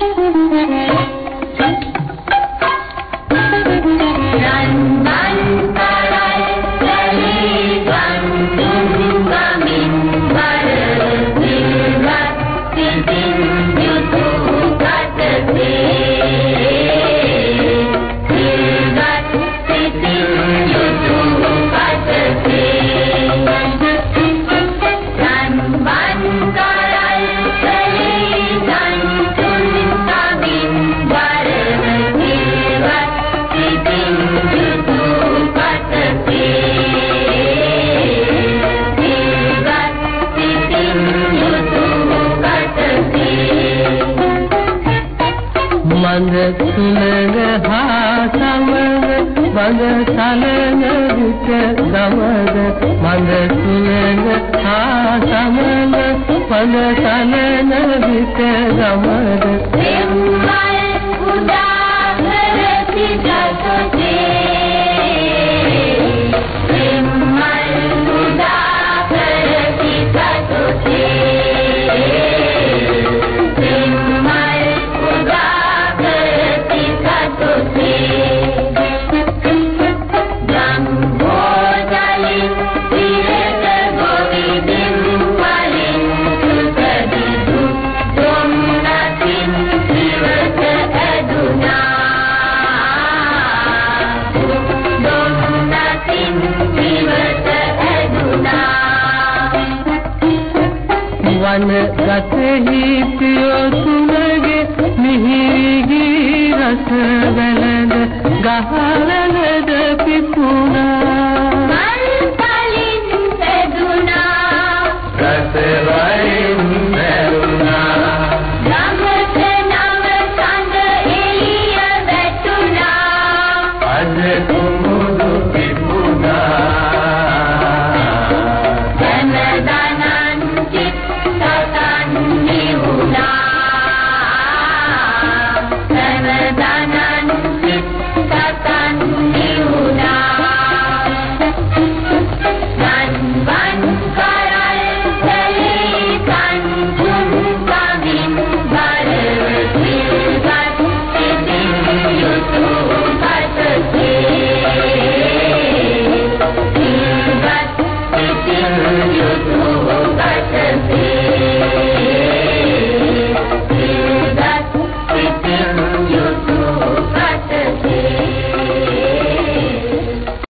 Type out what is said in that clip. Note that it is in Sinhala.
Thank you. මඳ සුලඟ හා සමග බඳ සලන විට ගමද මඳ සුලඟ හා සමග බඳ සලන විට ගමද වන ගතෙහි පියොතුමගේ මිහිරි